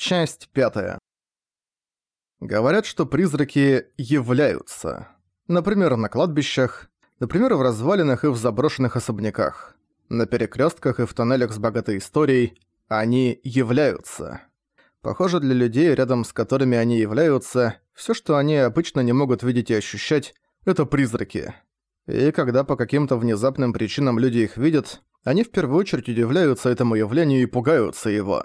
Часть пятая. Говорят, что призраки являются. Например, на кладбищах, например, в развалинах и в заброшенных особняках. На перекрестках и в тоннелях с богатой историей они являются. Похоже, для людей, рядом с которыми они являются, все, что они обычно не могут видеть и ощущать, это призраки. И когда по каким-то внезапным причинам люди их видят, они в первую очередь удивляются этому явлению и пугаются его.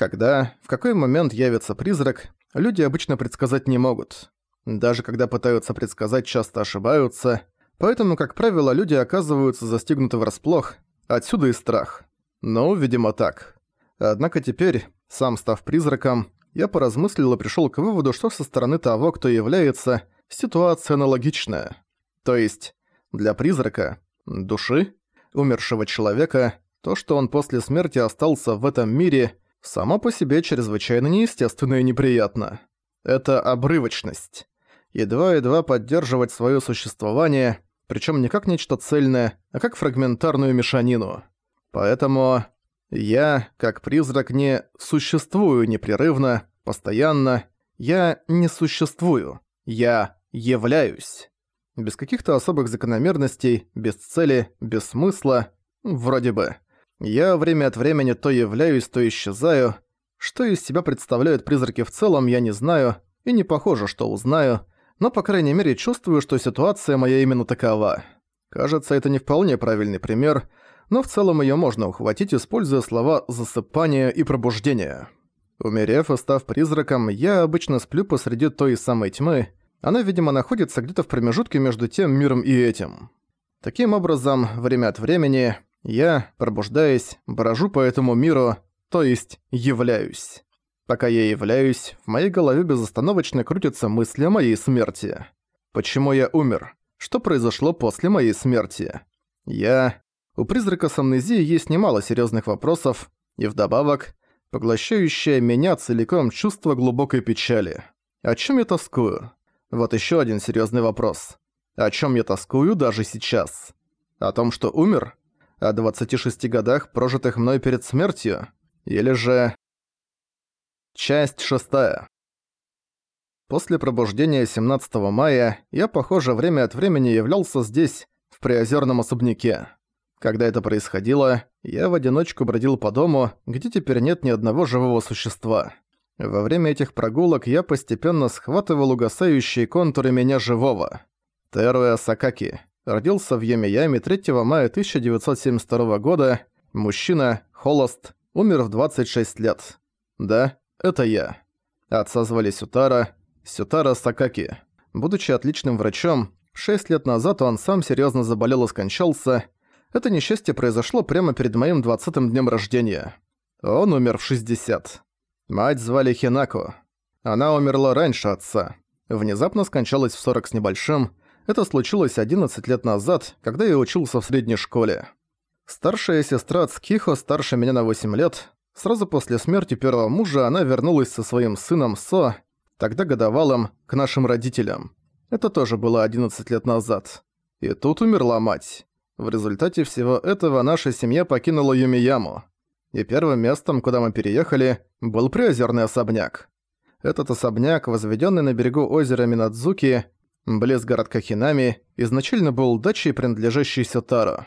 Когда, в какой момент явится призрак, люди обычно предсказать не могут. Даже когда пытаются предсказать, часто ошибаются, поэтому, как правило, люди оказываются застигнуты врасплох, отсюда и страх. Ну, видимо, так. Однако теперь, сам став призраком, я поразмыслил и пришёл к выводу, что со стороны того, кто является, ситуация аналогичная. То есть, для призрака, души, умершего человека, то, что он после смерти остался в этом мире – само по себе чрезвычайно неестественно и неприятно. Это обрывочность. Едва-едва поддерживать свое существование, причем не как нечто цельное, а как фрагментарную мешанину. Поэтому я, как призрак, не существую непрерывно, постоянно. Я не существую. Я являюсь. Без каких-то особых закономерностей, без цели, без смысла. Вроде бы. Я время от времени то являюсь, то исчезаю. Что из себя представляют призраки в целом, я не знаю, и не похоже, что узнаю, но, по крайней мере, чувствую, что ситуация моя именно такова. Кажется, это не вполне правильный пример, но в целом её можно ухватить, используя слова «засыпание» и «пробуждение». Умерев и став призраком, я обычно сплю посреди той самой тьмы, она, видимо, находится где-то в промежутке между тем миром и этим. Таким образом, время от времени я, пробуждаясь, брожу по этому миру, то есть являюсь. Пока я являюсь, в моей голове безостановочно крутятся мысли о моей смерти. Почему я умер? Что произошло после моей смерти? Я... У призрака с амнезией есть немало серьезных вопросов, и вдобавок, поглощающее меня целиком чувство глубокой печали. О чем я тоскую? Вот еще один серьезный вопрос. О чем я тоскую даже сейчас? О том, что умер? О 26 годах, прожитых мной перед смертью, или же... Часть шестая. После пробуждения 17 мая я, похоже, время от времени являлся здесь, в приозерном особняке. Когда это происходило, я в одиночку бродил по дому, где теперь нет ни одного живого существа. Во время этих прогулок я постепенно схватывал угасающие контуры меня живого. Теруя Сакаки. Родился в Ямияме 3 мая 1972 года. Мужчина, холост, умер в 26 лет. Да, это я. Отца звали Сютара, Сютара Сакаки. Будучи отличным врачом, 6 лет назад он сам серьезно заболел и скончался. Это несчастье произошло прямо перед моим 20-м днем рождения. Он умер в 60. Мать звали Хинако. Она умерла раньше отца. Внезапно скончалась в 40 с небольшим, это случилось 11 лет назад, когда я учился в средней школе. Старшая сестра Цкихо старше меня на 8 лет. Сразу после смерти первого мужа она вернулась со своим сыном Со, тогда годовалым, к нашим родителям. Это тоже было 11 лет назад. И тут умерла мать. В результате всего этого наша семья покинула Юмияму. И первым местом, куда мы переехали, был приозерный особняк. Этот особняк, возведенный на берегу озера Минадзуки, Близ городка Хинами изначально был дачей, принадлежащей Сетаро.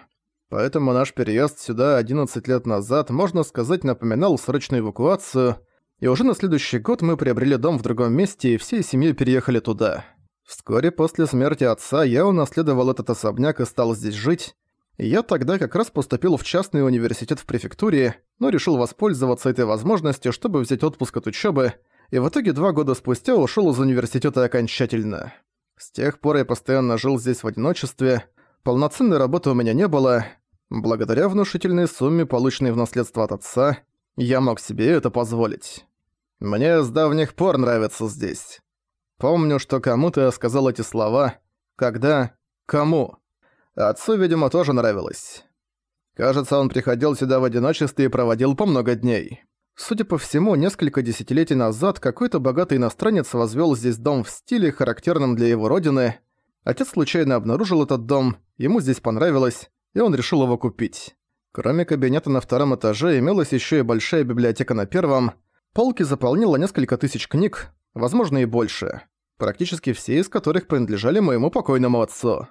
Поэтому наш переезд сюда 11 лет назад, можно сказать, напоминал срочную эвакуацию, и уже на следующий год мы приобрели дом в другом месте и всей семьей переехали туда. Вскоре после смерти отца я унаследовал этот особняк и стал здесь жить. Я тогда как раз поступил в частный университет в префектуре, но решил воспользоваться этой возможностью, чтобы взять отпуск от учебы, и в итоге два года спустя ушел из университета окончательно. С тех пор я постоянно жил здесь в одиночестве, полноценной работы у меня не было. Благодаря внушительной сумме, полученной в наследство от отца, я мог себе это позволить. Мне с давних пор нравится здесь. Помню, что кому-то я сказал эти слова. Когда? Кому? Отцу, видимо, тоже нравилось. Кажется, он приходил сюда в одиночестве и проводил по много дней. Судя по всему, несколько десятилетий назад какой-то богатый иностранец возвел здесь дом в стиле, характерном для его родины. Отец случайно обнаружил этот дом, ему здесь понравилось, и он решил его купить. Кроме кабинета на втором этаже имелась еще и большая библиотека на первом. Полки заполнило несколько тысяч книг, возможно и больше, практически все из которых принадлежали моему покойному отцу.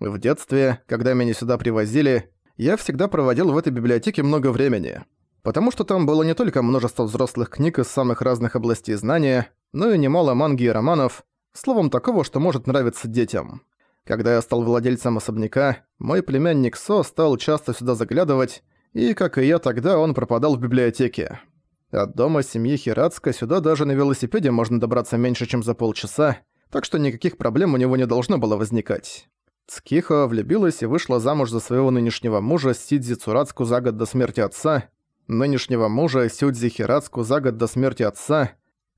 В детстве, когда меня сюда привозили, я всегда проводил в этой библиотеке много времени, потому что там было не только множество взрослых книг из самых разных областей знания, но и немало манги и романов, словом такого, что может нравиться детям. Когда я стал владельцем особняка, мой племянник Со стал часто сюда заглядывать, и, как и я тогда, он пропадал в библиотеке. От дома семьи Хирацка сюда даже на велосипеде можно добраться меньше, чем за полчаса, так что никаких проблем у него не должно было возникать. Цкихо влюбилась и вышла замуж за своего нынешнего мужа Сидзи Цурацку за год до смерти отца, нынешнего мужа Сюдзи Хирацку за год до смерти отца.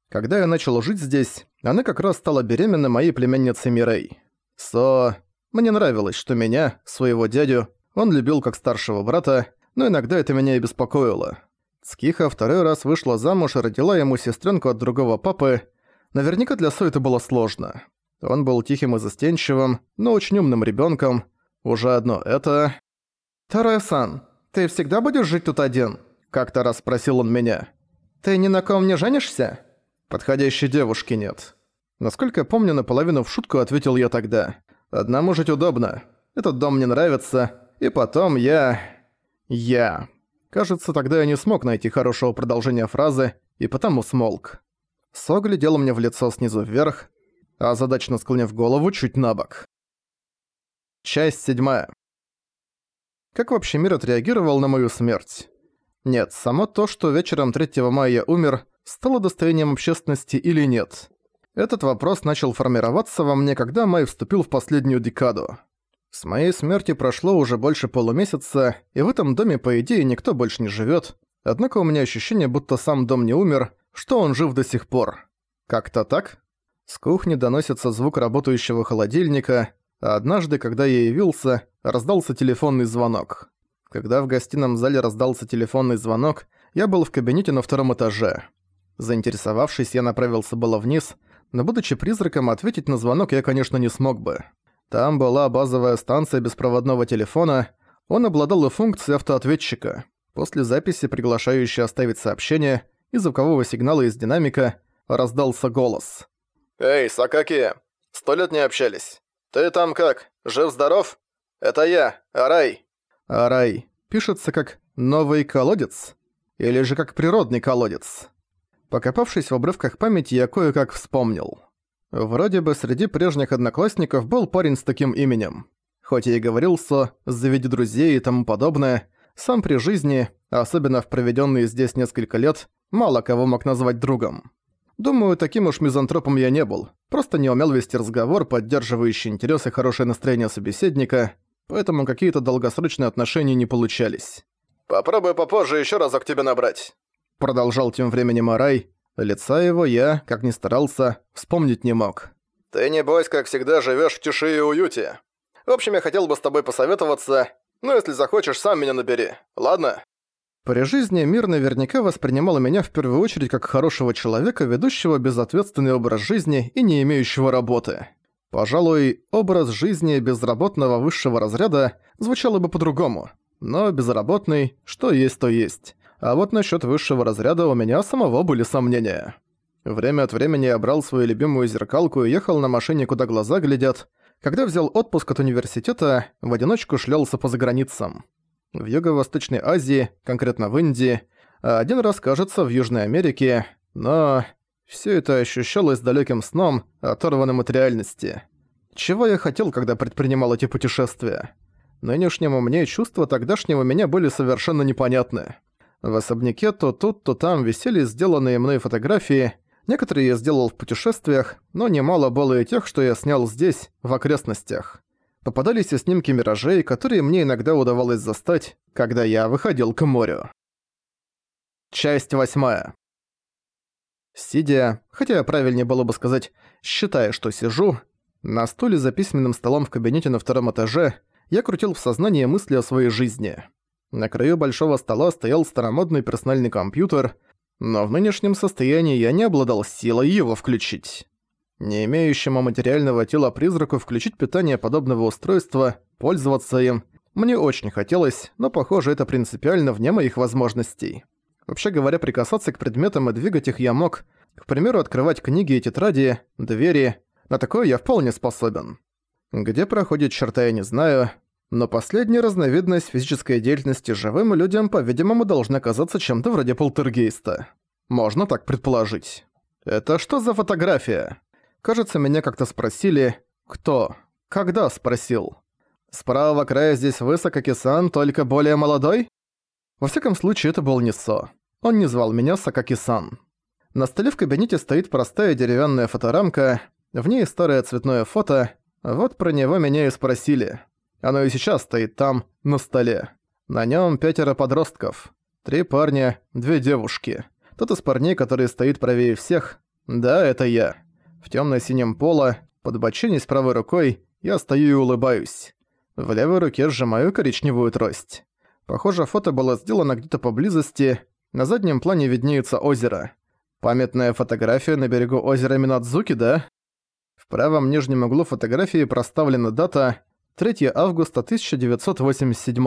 Когда я начал жить здесь, она как раз стала беременна моей племянницей Мирей. Со... Мне нравилось, что меня, своего дядю, он любил как старшего брата, но иногда это меня и беспокоило. Скиха второй раз вышла замуж и родила ему сестренку от другого папы. Наверняка для Со это было сложно. Он был тихим и застенчивым, но очень умным ребенком. Уже одно это... «Тарая-сан, ты всегда будешь жить тут один?» Как-то раз спросил он меня. «Ты ни на ком не женишься?» «Подходящей девушки нет». Насколько я помню, наполовину в шутку ответил я тогда. «Одному жить удобно. Этот дом мне нравится. И потом я... я...» Кажется, тогда я не смог найти хорошего продолжения фразы, и потому смолк. Со глядел мне в лицо снизу вверх, а задачно склонив голову чуть на бок. Часть седьмая. Как вообще мир отреагировал на мою смерть? Нет, само то, что вечером 3 мая я умер, стало достоянием общественности или нет. Этот вопрос начал формироваться во мне, когда май вступил в последнюю декаду. С моей смерти прошло уже больше полумесяца, и в этом доме, по идее, никто больше не живет. Однако у меня ощущение, будто сам дом не умер, что он жив до сих пор. Как-то так? С кухни доносится звук работающего холодильника, а однажды, когда я явился, раздался телефонный звонок. Когда в гостином зале раздался телефонный звонок, я был в кабинете на втором этаже. Заинтересовавшись, я направился было вниз, но будучи призраком, ответить на звонок я, конечно, не смог бы. Там была базовая станция беспроводного телефона, он обладал и функцией автоответчика. После записи, приглашающей оставить сообщение, и звукового сигнала из динамика, раздался голос. «Эй, Сакаки! Сто лет не общались. Ты там как? Жив-здоров? Это я, Арай!» «Арай» пишется как «новый колодец» или же как «природный колодец». Покопавшись в обрывках памяти, я кое-как вспомнил. Вроде бы среди прежних одноклассников был парень с таким именем. Хоть я и говорил со «заведи друзей» и тому подобное, сам при жизни, особенно в проведенные здесь несколько лет, мало кого мог назвать другом. Думаю, таким уж мизантропом я не был. Просто не умел вести разговор, поддерживающий интерес и хорошее настроение собеседника, поэтому какие-то долгосрочные отношения не получались. «Попробуй попозже еще разок тебя набрать», — продолжал тем временем Арай. Лица его я, как ни старался, вспомнить не мог. «Ты небось, как всегда, живешь в тиши и уюте. В общем, я хотел бы с тобой посоветоваться, но если захочешь, сам меня набери, ладно?» При жизни мир наверняка воспринимал меня в первую очередь как хорошего человека, ведущего безответственный образ жизни и не имеющего работы. Пожалуй, образ жизни безработного высшего разряда звучало бы по-другому. Но безработный, что есть, то есть. А вот насчет высшего разряда у меня самого были сомнения. Время от времени я брал свою любимую зеркалку и ехал на машине, куда глаза глядят. Когда взял отпуск от университета, в одиночку шлялся по заграницам в Юго-Восточной Азии, конкретно в Индии, а один раз, кажется, в Южной Америке, но все это ощущалось далеким сном, оторванным от реальности. Чего я хотел, когда предпринимал эти путешествия? Нынешнему мне чувства тогдашнего меня были совершенно непонятны. В особняке то тут, то там висели сделанные мной фотографии, некоторые я сделал в путешествиях, но немало было и тех, что я снял здесь, в окрестностях попадались и снимки миражей, которые мне иногда удавалось застать, когда я выходил к морю. Часть восьмая. Сидя, хотя правильнее было бы сказать, считая, что сижу, на стуле за письменным столом в кабинете на втором этаже, я крутил в сознании мысли о своей жизни. На краю большого стола стоял старомодный персональный компьютер, но в нынешнем состоянии я не обладал силой его включить. Не имеющему материального тела призраку включить питание подобного устройства, пользоваться им, мне очень хотелось, но похоже это принципиально вне моих возможностей. Вообще говоря, прикасаться к предметам и двигать их я мог. К примеру, открывать книги и тетради, двери. На такое я вполне способен. Где проходит черта, я не знаю. Но последняя разновидность физической деятельности живым людям, по-видимому, должна казаться чем-то вроде полтергейста. Можно так предположить. Это что за фотография? Кажется, меня как-то спросили, кто, когда спросил. С правого края здесь Высококи-сан, только более молодой? Во всяком случае, это был не Со. Он не звал меня Сакаки-сан. На столе в кабинете стоит простая деревянная фоторамка, в ней старое цветное фото, вот про него меня и спросили. Оно и сейчас стоит там, на столе. На нем пятеро подростков. Три парня, две девушки. Тот из парней, который стоит правее всех, да, это я. В темно-синем поло, подбоченись правой рукой, я стою и улыбаюсь. В левой руке сжимаю коричневую трость. Похоже, фото было сделано где-то поблизости. На заднем плане виднеется озеро. Памятная фотография на берегу озера Минадзуки, да? В правом нижнем углу фотографии проставлена дата 3 августа 1987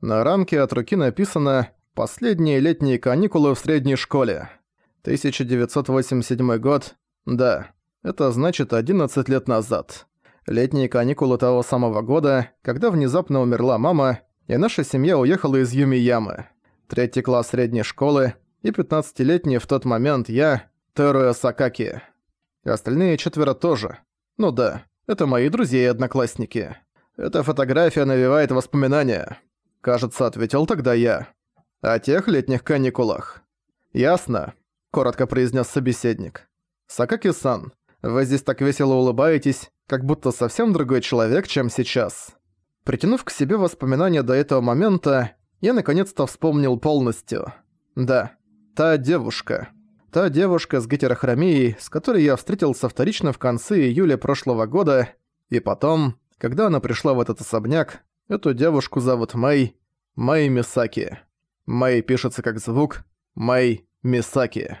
На рамке от руки написано «Последние летние каникулы в средней школе». 1987 год. Да, это значит 11 лет назад. Летние каникулы того самого года, когда внезапно умерла мама, и наша семья уехала из Юмиямы. Третий класс средней школы и 15-летний в тот момент я, Теруя Сакаки. Остальные четверо тоже. Ну да, это мои друзья и одноклассники. Эта фотография навевает воспоминания. Кажется, ответил тогда я. О тех летних каникулах. Ясно, коротко произнес собеседник. Сакаки-сан, вы здесь так весело улыбаетесь, как будто совсем другой человек, чем сейчас. Притянув к себе воспоминания до этого момента, я наконец-то вспомнил полностью. Да, та девушка. Та девушка с гетерохромией, с которой я встретился вторично в конце июля прошлого года, и потом, когда она пришла в этот особняк, эту девушку зовут Мэй, Мэй Мисаки. Мэй пишется как звук Мэй Мисаки.